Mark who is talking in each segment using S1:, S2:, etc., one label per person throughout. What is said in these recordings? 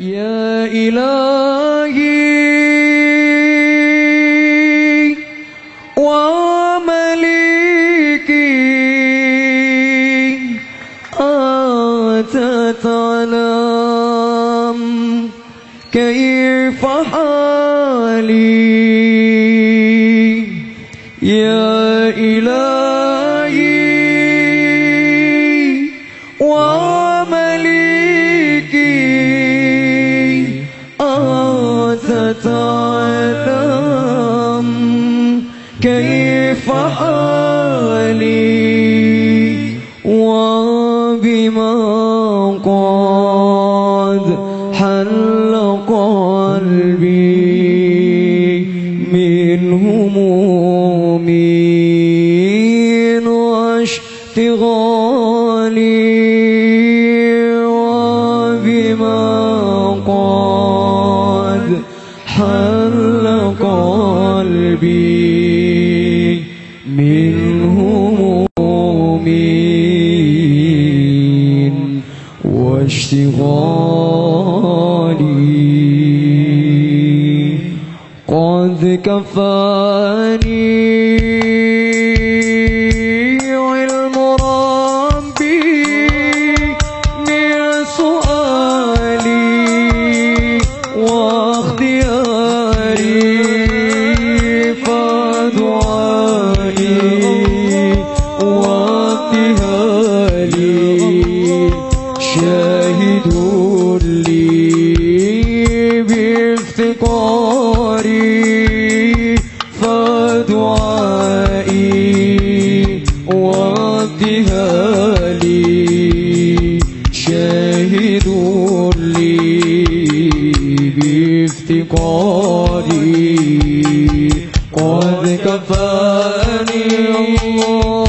S1: يا إلهي. ومليكي. أنت تعلم كيف حالي؟ أنت تعلم كيف حالي وبما قد حل قلبي من همومي واشتغالي قلبي من همومي واشتغالي قد كفاني فدعائي وابتهالي شاهد لي بافتقاري. قد كفاني الله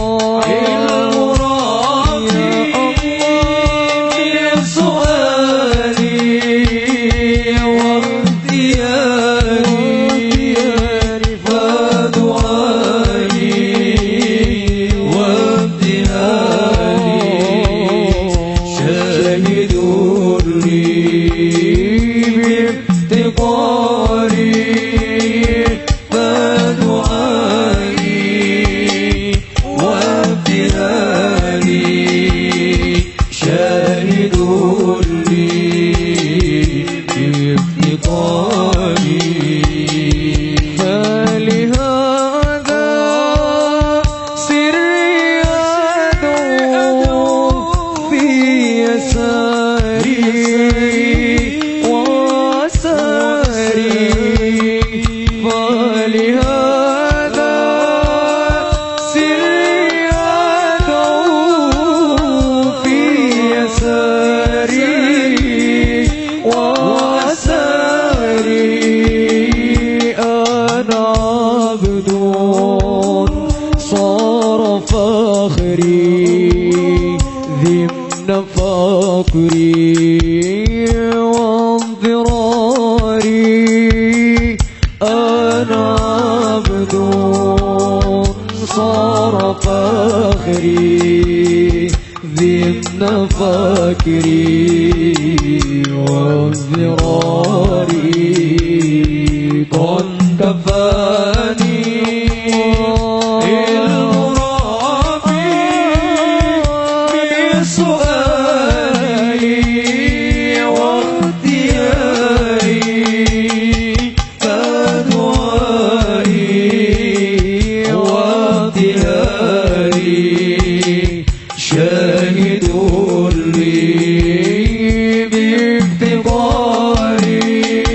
S1: فقري وانضراري أنا عبد صار فخري ضمن فكري وانضراري بافتقاري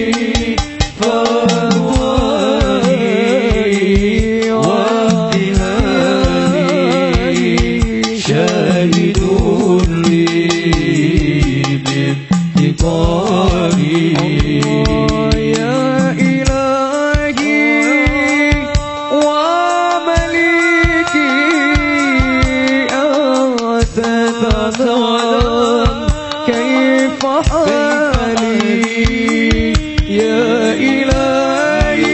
S1: يا إلهي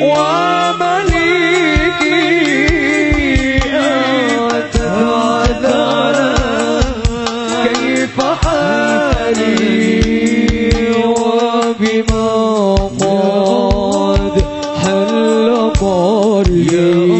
S1: ومليكي أنت عذرا كيف حالي وبما قد حل قريب.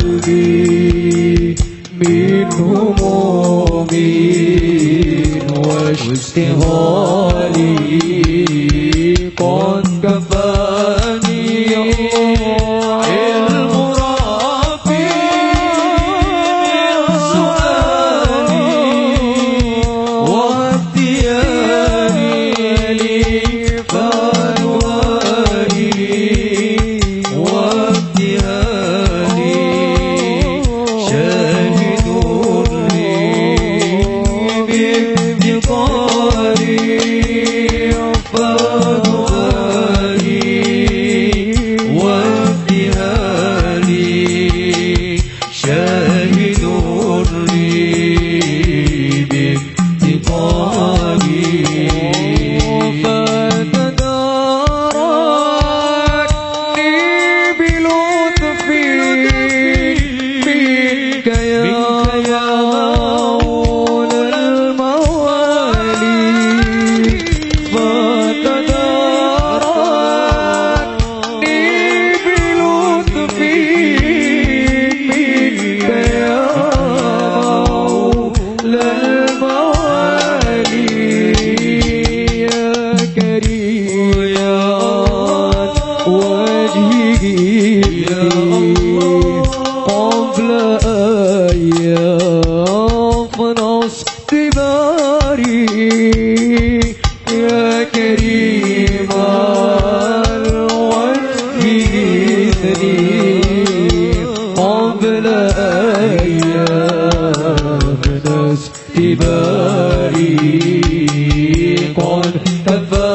S1: قلبي من همومي واشتغالي في نص يا كريم الوجه لي قبل أيام نص دماري قد أفعل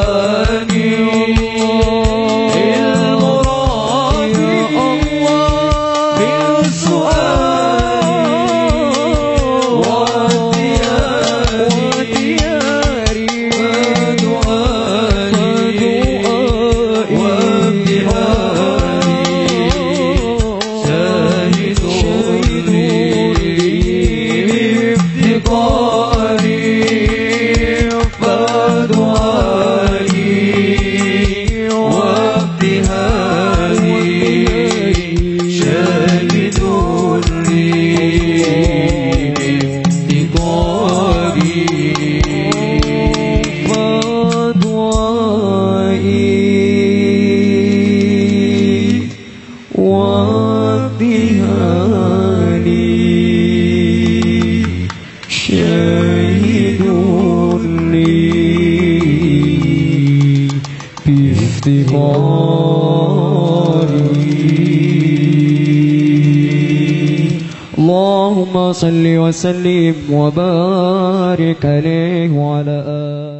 S1: افتقاري اللهم صل وسلم وبارك عليه وعلى آله.